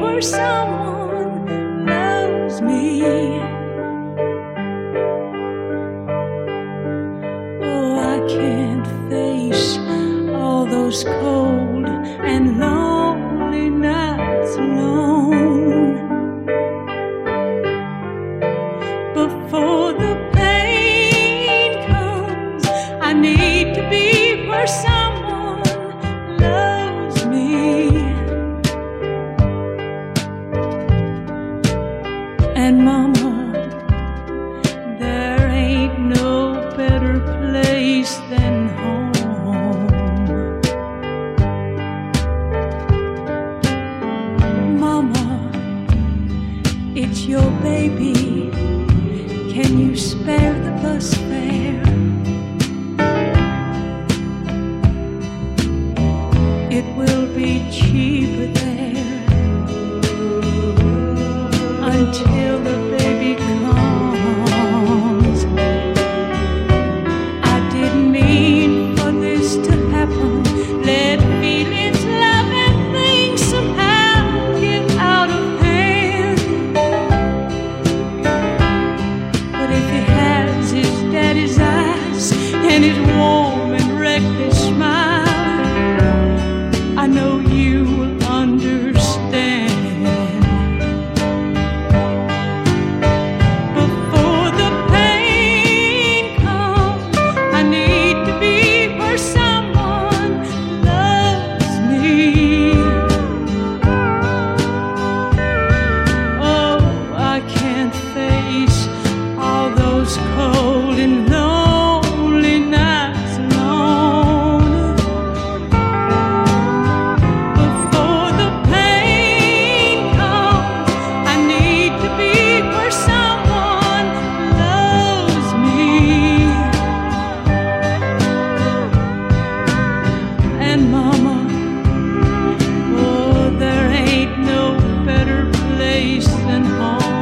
where someone loves me. Oh, I can't face all those cold your baby. Can you spare the bus fare? It will be cheaper there until and home.